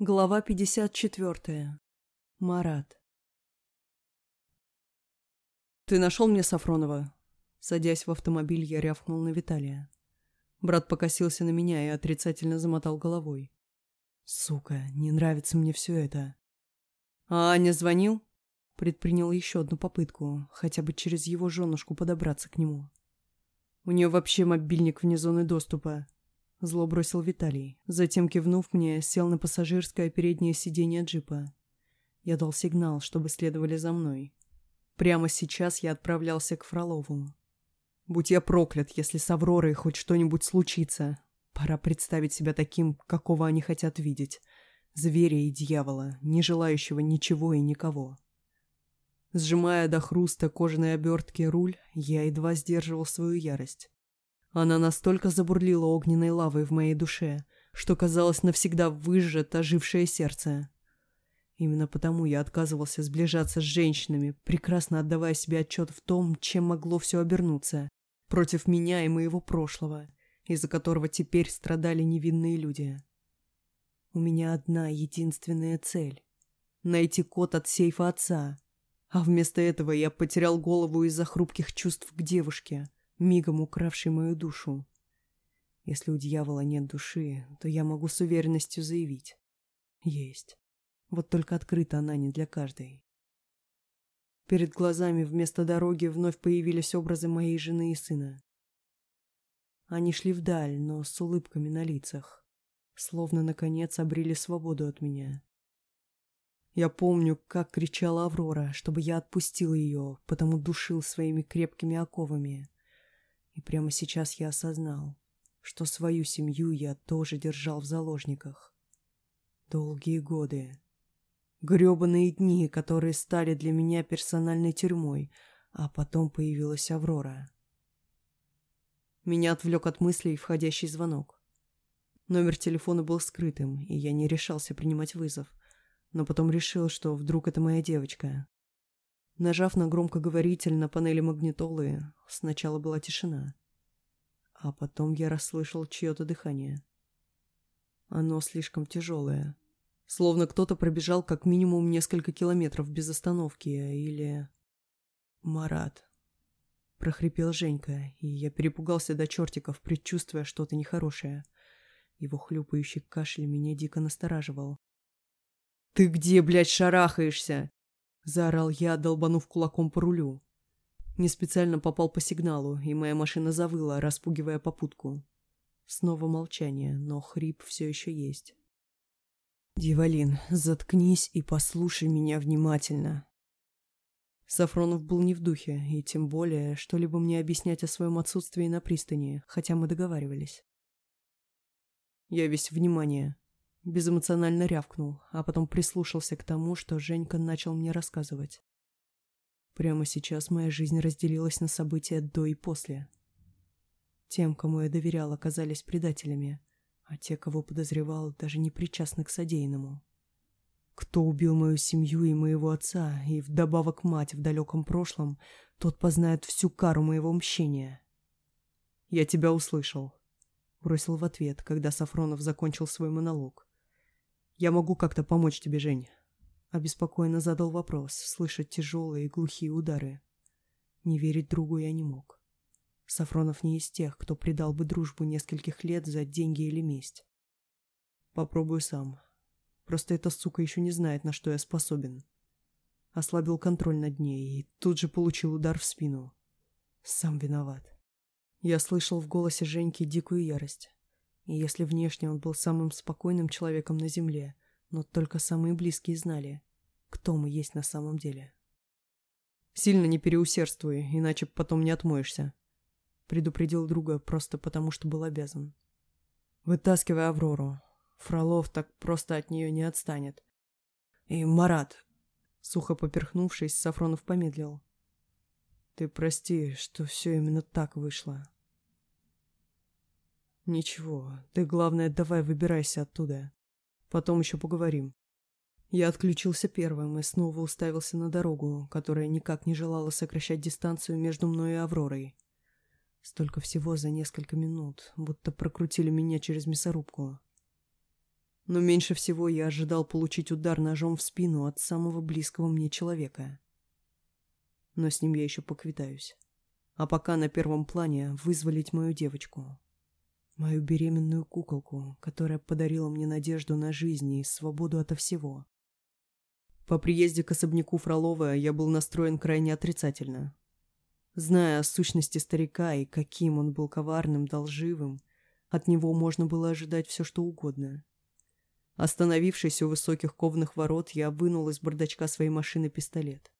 Глава 54. Марат. «Ты нашел мне Сафронова?» Садясь в автомобиль, я рявкнул на Виталия. Брат покосился на меня и отрицательно замотал головой. «Сука, не нравится мне все это». «А Аня звонил?» Предпринял еще одну попытку, хотя бы через его женушку подобраться к нему. «У нее вообще мобильник вне зоны доступа. Зло бросил Виталий. Затем, кивнув мне, сел на пассажирское переднее сиденье джипа. Я дал сигнал, чтобы следовали за мной. Прямо сейчас я отправлялся к Фролову. Будь я проклят, если с Авророй хоть что-нибудь случится. Пора представить себя таким, какого они хотят видеть. Зверя и дьявола, не желающего ничего и никого. Сжимая до хруста кожаной обертки руль, я едва сдерживал свою ярость. Она настолько забурлила огненной лавой в моей душе, что, казалось, навсегда выжжет ожившее сердце. Именно потому я отказывался сближаться с женщинами, прекрасно отдавая себе отчет в том, чем могло все обернуться, против меня и моего прошлого, из-за которого теперь страдали невинные люди. У меня одна единственная цель — найти код от сейфа отца, а вместо этого я потерял голову из-за хрупких чувств к девушке, мигом укравший мою душу. Если у дьявола нет души, то я могу с уверенностью заявить. Есть. Вот только открыта она не для каждой. Перед глазами вместо дороги вновь появились образы моей жены и сына. Они шли вдаль, но с улыбками на лицах, словно, наконец, обрели свободу от меня. Я помню, как кричала Аврора, чтобы я отпустил ее, потому душил своими крепкими оковами. И прямо сейчас я осознал, что свою семью я тоже держал в заложниках. Долгие годы. грёбаные дни, которые стали для меня персональной тюрьмой, а потом появилась Аврора. Меня отвлек от мыслей входящий звонок. Номер телефона был скрытым, и я не решался принимать вызов, но потом решил, что вдруг это моя девочка. Нажав на громкоговоритель на панели магнитолы, сначала была тишина. А потом я расслышал чье-то дыхание. Оно слишком тяжелое. Словно кто-то пробежал как минимум несколько километров без остановки, или... Марат. Прохрипел Женька, и я перепугался до чертиков, предчувствуя что-то нехорошее. Его хлюпающий кашель меня дико настораживал. «Ты где, блядь, шарахаешься?» Заорал я, долбанув кулаком по рулю. Не специально попал по сигналу, и моя машина завыла, распугивая попутку. Снова молчание, но хрип все еще есть. «Дивалин, заткнись и послушай меня внимательно». Сафронов был не в духе, и тем более что-либо мне объяснять о своем отсутствии на пристани, хотя мы договаривались. Я весь внимание. Безэмоционально рявкнул, а потом прислушался к тому, что Женька начал мне рассказывать. Прямо сейчас моя жизнь разделилась на события до и после. Тем, кому я доверял, оказались предателями, а те, кого подозревал, даже не причастны к содеянному. Кто убил мою семью и моего отца, и вдобавок мать в далеком прошлом, тот познает всю кару моего мщения. «Я тебя услышал», — бросил в ответ, когда Сафронов закончил свой монолог. «Я могу как-то помочь тебе, Жень?» Обеспокоенно задал вопрос, слышать тяжелые и глухие удары. Не верить другу я не мог. Сафронов не из тех, кто предал бы дружбу нескольких лет за деньги или месть. Попробую сам. Просто эта сука еще не знает, на что я способен. Ослабил контроль над ней и тут же получил удар в спину. Сам виноват. Я слышал в голосе Женьки дикую ярость. И если внешне он был самым спокойным человеком на земле, но только самые близкие знали, кто мы есть на самом деле. «Сильно не переусердствуй, иначе потом не отмоешься», — предупредил друга просто потому, что был обязан. «Вытаскивай Аврору. Фролов так просто от нее не отстанет. И Марат...» Сухо поперхнувшись, Сафронов помедлил. «Ты прости, что все именно так вышло. «Ничего, ты, главное, давай выбирайся оттуда. Потом еще поговорим». Я отключился первым и снова уставился на дорогу, которая никак не желала сокращать дистанцию между мной и Авророй. Столько всего за несколько минут, будто прокрутили меня через мясорубку. Но меньше всего я ожидал получить удар ножом в спину от самого близкого мне человека. Но с ним я еще поквитаюсь. А пока на первом плане вызволить мою девочку. Мою беременную куколку, которая подарила мне надежду на жизнь и свободу ото всего. По приезде к особняку Фролова я был настроен крайне отрицательно. Зная о сущности старика и каким он был коварным, долживым, от него можно было ожидать все, что угодно. Остановившись у высоких кованых ворот, я вынул из бардачка своей машины пистолет.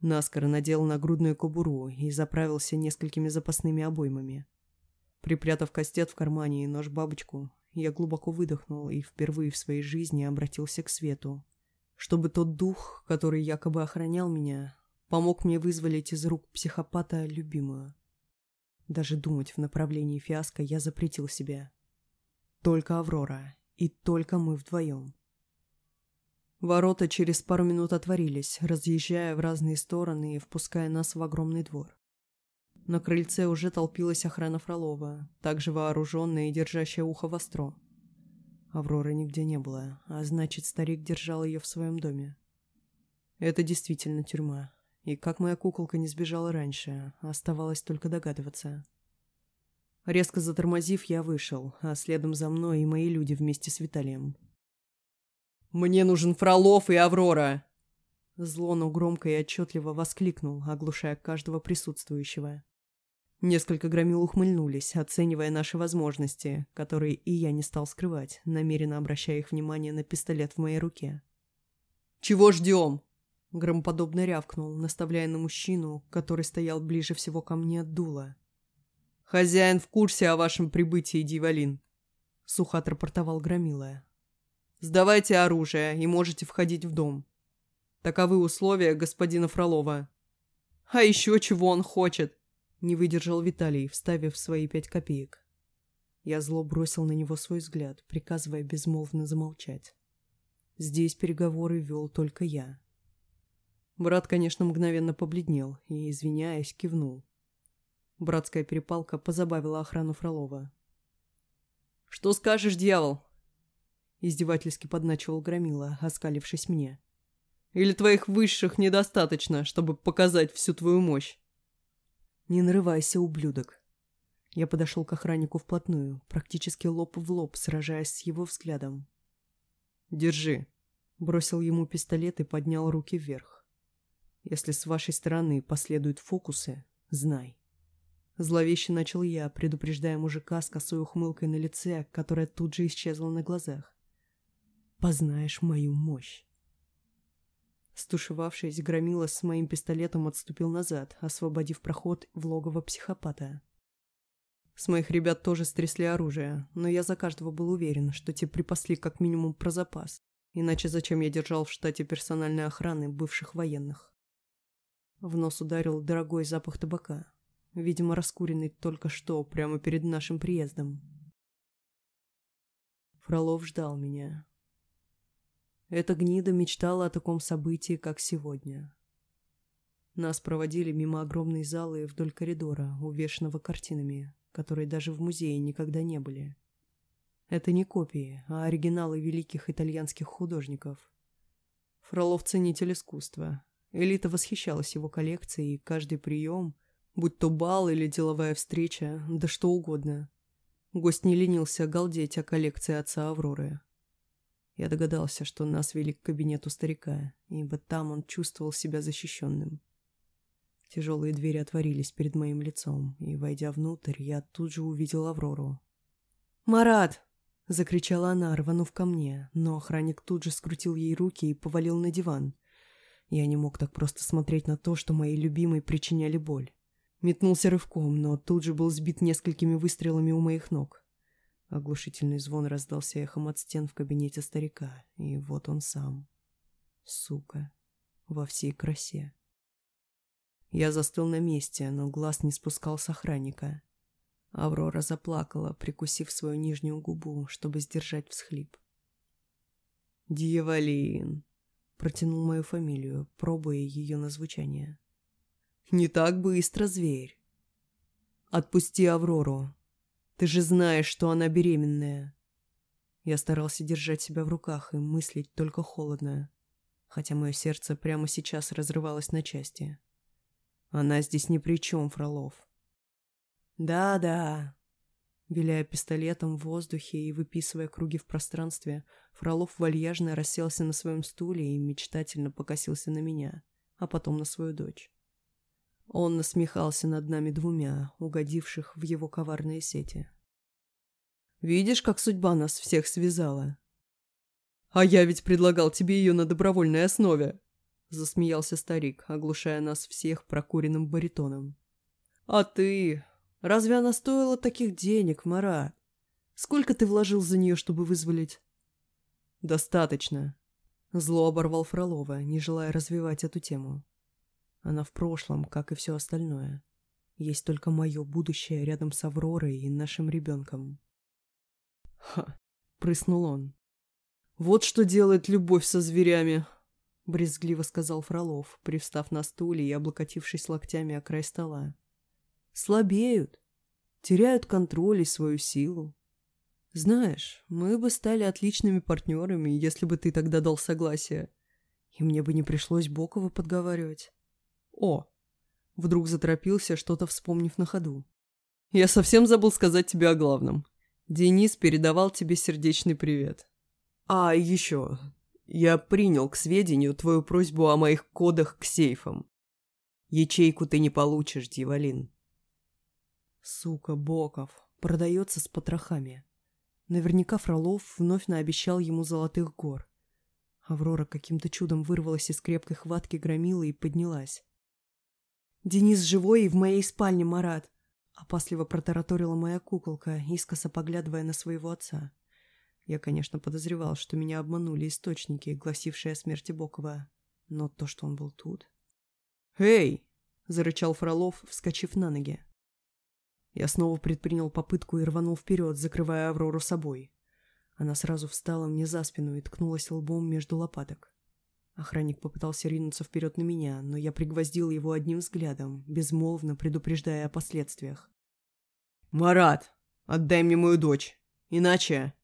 Наскоро надел нагрудную кобуру и заправился несколькими запасными обоймами. Припрятав кастет в кармане и нож-бабочку, я глубоко выдохнул и впервые в своей жизни обратился к свету, чтобы тот дух, который якобы охранял меня, помог мне вызволить из рук психопата любимую. Даже думать в направлении фиаско я запретил себе. Только Аврора, и только мы вдвоем. Ворота через пару минут отворились, разъезжая в разные стороны и впуская нас в огромный двор. На крыльце уже толпилась охрана Фролова, также вооруженная и держащая ухо востро. Авроры нигде не было, а значит, старик держал ее в своем доме. Это действительно тюрьма. И как моя куколка не сбежала раньше, оставалось только догадываться. Резко затормозив, я вышел, а следом за мной и мои люди вместе с Виталием. «Мне нужен Фролов и Аврора!» Зло, но громко и отчетливо воскликнул, оглушая каждого присутствующего. Несколько громил ухмыльнулись, оценивая наши возможности, которые и я не стал скрывать, намеренно обращая их внимание на пистолет в моей руке. «Чего ждем?» Громоподобно рявкнул, наставляя на мужчину, который стоял ближе всего ко мне от дула. «Хозяин в курсе о вашем прибытии, Дивалин», — сухо отрапортовал Громилая. «Сдавайте оружие и можете входить в дом. Таковы условия господина Фролова». «А еще чего он хочет?» Не выдержал Виталий, вставив свои пять копеек. Я зло бросил на него свой взгляд, приказывая безмолвно замолчать. Здесь переговоры вел только я. Брат, конечно, мгновенно побледнел и, извиняясь, кивнул. Братская перепалка позабавила охрану Фролова. «Что скажешь, дьявол?» Издевательски подначивал Громила, оскалившись мне. «Или твоих высших недостаточно, чтобы показать всю твою мощь?» «Не нарывайся, ублюдок!» Я подошел к охраннику вплотную, практически лоб в лоб, сражаясь с его взглядом. «Держи!» Бросил ему пистолет и поднял руки вверх. «Если с вашей стороны последуют фокусы, знай». Зловеще начал я, предупреждая мужика с косой ухмылкой на лице, которая тут же исчезла на глазах. «Познаешь мою мощь». Стушевавшись, громила с моим пистолетом отступил назад, освободив проход в логово психопата. С моих ребят тоже стрясли оружие, но я за каждого был уверен, что те припасли как минимум про запас, иначе зачем я держал в штате персональной охраны бывших военных. В нос ударил дорогой запах табака, видимо, раскуренный только что, прямо перед нашим приездом. Фролов ждал меня, эта гнида мечтала о таком событии, как сегодня. Нас проводили мимо огромной залы вдоль коридора, увешанного картинами, которые даже в музее никогда не были. Это не копии, а оригиналы великих итальянских художников. Фролов – ценитель искусства. Элита восхищалась его коллекцией, и каждый прием, будь то бал или деловая встреча, да что угодно. Гость не ленился галдеть о коллекции отца Авроры. Я догадался, что нас вели к кабинету старика, ибо там он чувствовал себя защищенным. Тяжелые двери отворились перед моим лицом, и, войдя внутрь, я тут же увидел Аврору. «Марат!» — закричала она, рванув ко мне, но охранник тут же скрутил ей руки и повалил на диван. Я не мог так просто смотреть на то, что моей любимой причиняли боль. Метнулся рывком, но тут же был сбит несколькими выстрелами у моих ног. Оглушительный звон раздался эхом от стен в кабинете старика, и вот он сам. Сука. Во всей красе. Я застыл на месте, но глаз не спускал с охранника. Аврора заплакала, прикусив свою нижнюю губу, чтобы сдержать всхлип. «Дьяволин!» — протянул мою фамилию, пробуя ее на звучание. «Не так быстро, зверь!» «Отпусти Аврору!» Ты же знаешь, что она беременная. Я старался держать себя в руках и мыслить только холодно, хотя мое сердце прямо сейчас разрывалось на части. Она здесь ни при чем, Фролов. Да-да. Виляя пистолетом в воздухе и выписывая круги в пространстве, Фролов вальяжно расселся на своем стуле и мечтательно покосился на меня, а потом на свою дочь. Он насмехался над нами двумя, угодивших в его коварные сети. «Видишь, как судьба нас всех связала?» «А я ведь предлагал тебе ее на добровольной основе!» Засмеялся старик, оглушая нас всех прокуренным баритоном. «А ты? Разве она стоила таких денег, Мара? Сколько ты вложил за нее, чтобы вызволить?» «Достаточно», — зло оборвал Фролова, не желая развивать эту тему. Она в прошлом, как и все остальное. Есть только мое будущее рядом с Авророй и нашим ребенком. Ха, прыснул он. Вот что делает любовь со зверями, брезгливо сказал Фролов, привстав на стуле и облокотившись локтями о край стола. Слабеют, теряют контроль и свою силу. Знаешь, мы бы стали отличными партнерами, если бы ты тогда дал согласие. И мне бы не пришлось Бокова подговаривать. О! Вдруг заторопился, что-то вспомнив на ходу. Я совсем забыл сказать тебе о главном. Денис передавал тебе сердечный привет. А еще, я принял к сведению твою просьбу о моих кодах к сейфам. Ячейку ты не получишь, Дьяволин. Сука, Боков, продается с потрохами. Наверняка Фролов вновь наобещал ему золотых гор. Аврора каким-то чудом вырвалась из крепкой хватки громила и поднялась. «Денис живой и в моей спальне, Марат!» Опасливо протараторила моя куколка, искоса поглядывая на своего отца. Я, конечно, подозревал, что меня обманули источники, гласившие о смерти Бокова. Но то, что он был тут... «Эй!» — зарычал Фролов, вскочив на ноги. Я снова предпринял попытку и рванул вперед, закрывая Аврору собой. Она сразу встала мне за спину и ткнулась лбом между лопаток. Охранник попытался ринуться вперед на меня, но я пригвоздил его одним взглядом, безмолвно предупреждая о последствиях. «Марат, отдай мне мою дочь, иначе...»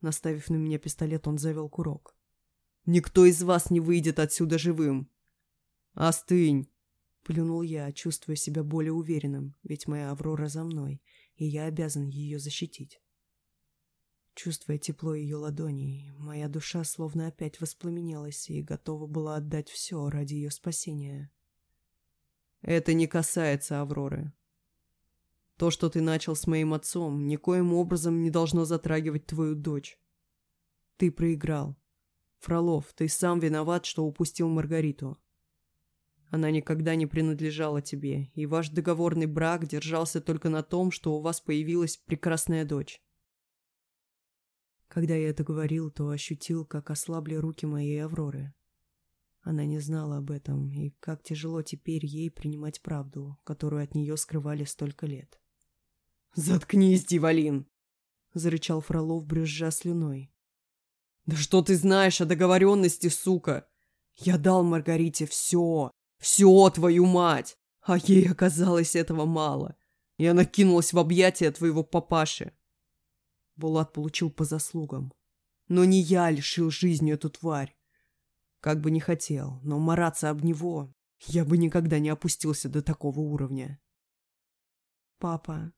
Наставив на меня пистолет, он завел курок. «Никто из вас не выйдет отсюда живым!» «Остынь!» — плюнул я, чувствуя себя более уверенным, ведь моя Аврора за мной, и я обязан ее защитить. Чувствуя тепло ее ладоней, моя душа словно опять воспламенелась и готова была отдать все ради ее спасения. Это не касается Авроры. То, что ты начал с моим отцом, никоим образом не должно затрагивать твою дочь. Ты проиграл. Фролов, ты сам виноват, что упустил Маргариту. Она никогда не принадлежала тебе, и ваш договорный брак держался только на том, что у вас появилась прекрасная дочь. Когда я это говорил, то ощутил, как ослабли руки моей Авроры. Она не знала об этом, и как тяжело теперь ей принимать правду, которую от нее скрывали столько лет. «Заткнись, Дивалин!» — зарычал Фролов, брюзжа слюной. «Да что ты знаешь о договоренности, сука? Я дал Маргарите все, все, твою мать! А ей оказалось этого мало. И она кинулась в объятия твоего папаши. Булат получил по заслугам. Но не я лишил жизни эту тварь. Как бы не хотел, но мараться об него я бы никогда не опустился до такого уровня. «Папа...»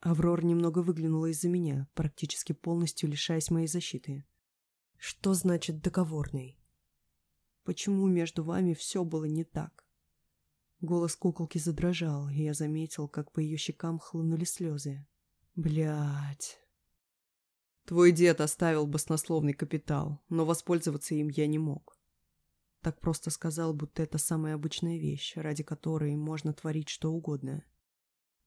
Аврор немного выглянула из-за меня, практически полностью лишаясь моей защиты. «Что значит договорный? Почему между вами все было не так?» Голос куколки задрожал, и я заметил, как по ее щекам хлынули слезы. Блять. Твой дед оставил баснословный капитал, но воспользоваться им я не мог. Так просто сказал, будто это самая обычная вещь, ради которой можно творить что угодно.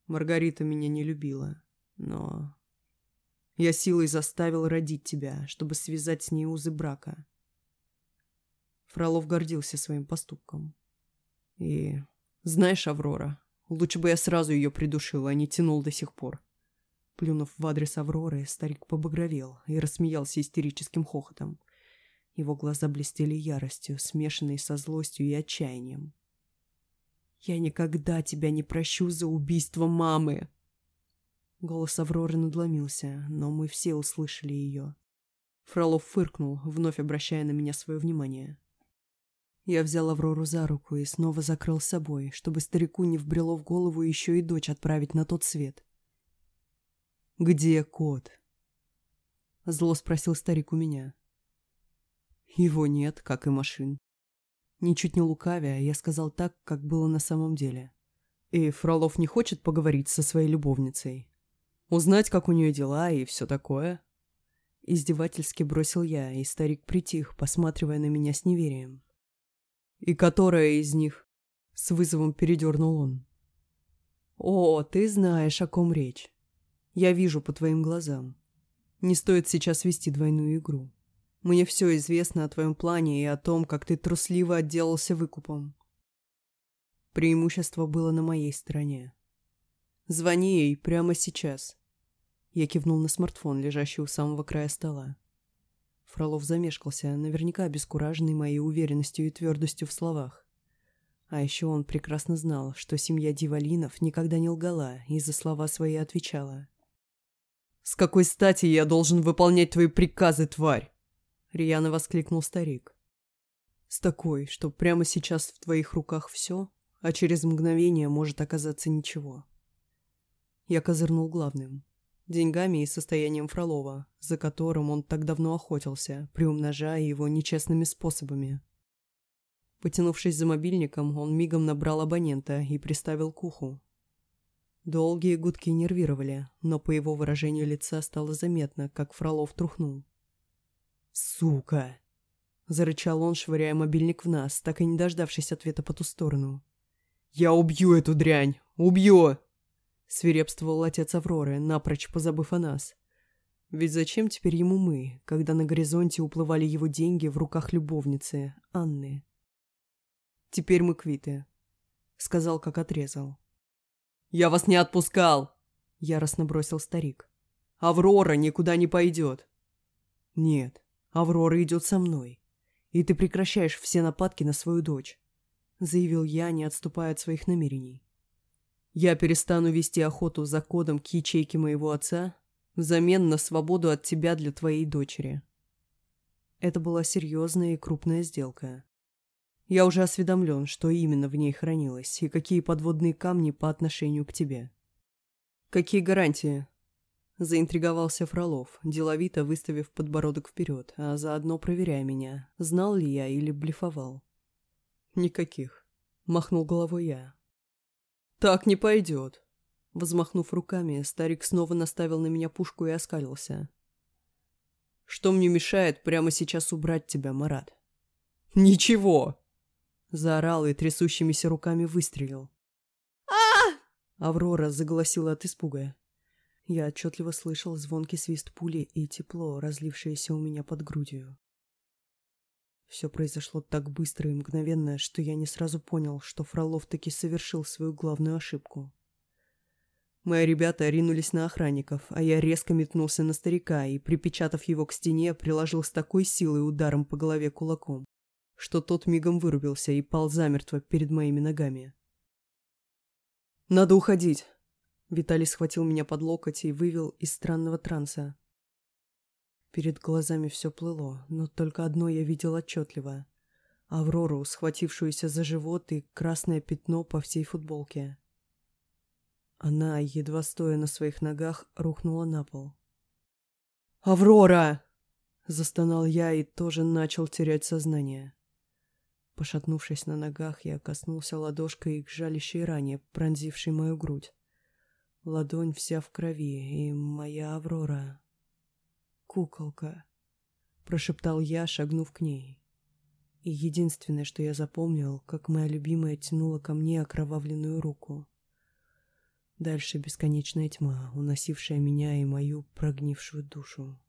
Маргарита меня не любила, но... Я силой заставил родить тебя, чтобы связать с ней узы брака. Фролов гордился своим поступком. И... Знаешь, Аврора, лучше бы я сразу ее придушил, а не тянул до сих пор. Плюнув в адрес Авроры, старик побагровел и рассмеялся истерическим хохотом. Его глаза блестели яростью, смешанной со злостью и отчаянием. «Я никогда тебя не прощу за убийство мамы!» Голос Авроры надломился, но мы все услышали ее. Фролов фыркнул, вновь обращая на меня свое внимание. Я взял Аврору за руку и снова закрыл собой, чтобы старику не вбрело в голову еще и дочь отправить на тот свет. «Где кот?» Зло спросил старик у меня. Его нет, как и машин. Ничуть не лукавя, я сказал так, как было на самом деле. И Фролов не хочет поговорить со своей любовницей. Узнать, как у нее дела и все такое. Издевательски бросил я, и старик притих, посматривая на меня с неверием. «И которая из них?» С вызовом передернул он. «О, ты знаешь, о ком речь. Я вижу по твоим глазам. Не стоит сейчас вести двойную игру. Мне все известно о твоем плане и о том, как ты трусливо отделался выкупом. Преимущество было на моей стороне. Звони ей прямо сейчас. Я кивнул на смартфон, лежащий у самого края стола. Фролов замешкался, наверняка обескураженный моей уверенностью и твердостью в словах. А еще он прекрасно знал, что семья Дивалинов никогда не лгала и за слова свои отвечала. «С какой стати я должен выполнять твои приказы, тварь?» — рьяно воскликнул старик. «С такой, что прямо сейчас в твоих руках все, а через мгновение может оказаться ничего». Я козырнул главным — деньгами и состоянием Фролова, за которым он так давно охотился, приумножая его нечестными способами. Потянувшись за мобильником, он мигом набрал абонента и приставил к уху. Долгие гудки нервировали, но по его выражению лица стало заметно, как Фролов трухнул. «Сука!» — зарычал он, швыряя мобильник в нас, так и не дождавшись ответа по ту сторону. «Я убью эту дрянь! Убью!» — свирепствовал отец Авроры, напрочь позабыв о нас. Ведь зачем теперь ему мы, когда на горизонте уплывали его деньги в руках любовницы, Анны? «Теперь мы квиты», — сказал, как отрезал. «Я вас не отпускал!» — яростно бросил старик. «Аврора никуда не пойдет!» «Нет, Аврора идет со мной, и ты прекращаешь все нападки на свою дочь», — заявил я, не отступая от своих намерений. «Я перестану вести охоту за кодом к ячейке моего отца взамен на свободу от тебя для твоей дочери». Это была серьезная и крупная сделка. Я уже осведомлен, что именно в ней хранилось и какие подводные камни по отношению к тебе. Какие гарантии? Заинтриговался Фролов, деловито выставив подбородок вперед, а заодно проверяя меня, знал ли я или блефовал. Никаких. Махнул головой я. Так не пойдет. Взмахнув руками, старик снова наставил на меня пушку и оскалился. Что мне мешает прямо сейчас убрать тебя, Марат? Ничего! Заорал и трясущимися руками выстрелил. а Аврора заголосила от испуга. Я отчетливо слышал звонкий свист пули и тепло, разлившееся у меня под грудью. Все произошло так быстро и мгновенно, что я не сразу понял, что Фролов таки совершил свою главную ошибку. Мои ребята ринулись на охранников, а я резко метнулся на старика и, припечатав его к стене, приложил с такой силой ударом по голове кулаком, что тот мигом вырубился и пал замертво перед моими ногами. «Надо уходить!» Виталий схватил меня под локоть и вывел из странного транса. Перед глазами все плыло, но только одно я видел отчетливо. Аврору, схватившуюся за живот и красное пятно по всей футболке. Она, едва стоя на своих ногах, рухнула на пол. «Аврора!» — застонал я и тоже начал терять сознание. Пошатнувшись на ногах, я коснулся ладошкой к жалящей ране, пронзившей мою грудь. Ладонь вся в крови, и моя Аврора... «Куколка», — прошептал я, шагнув к ней. И единственное, что я запомнил, как моя любимая тянула ко мне окровавленную руку. Дальше бесконечная тьма, уносившая меня и мою прогнившую душу.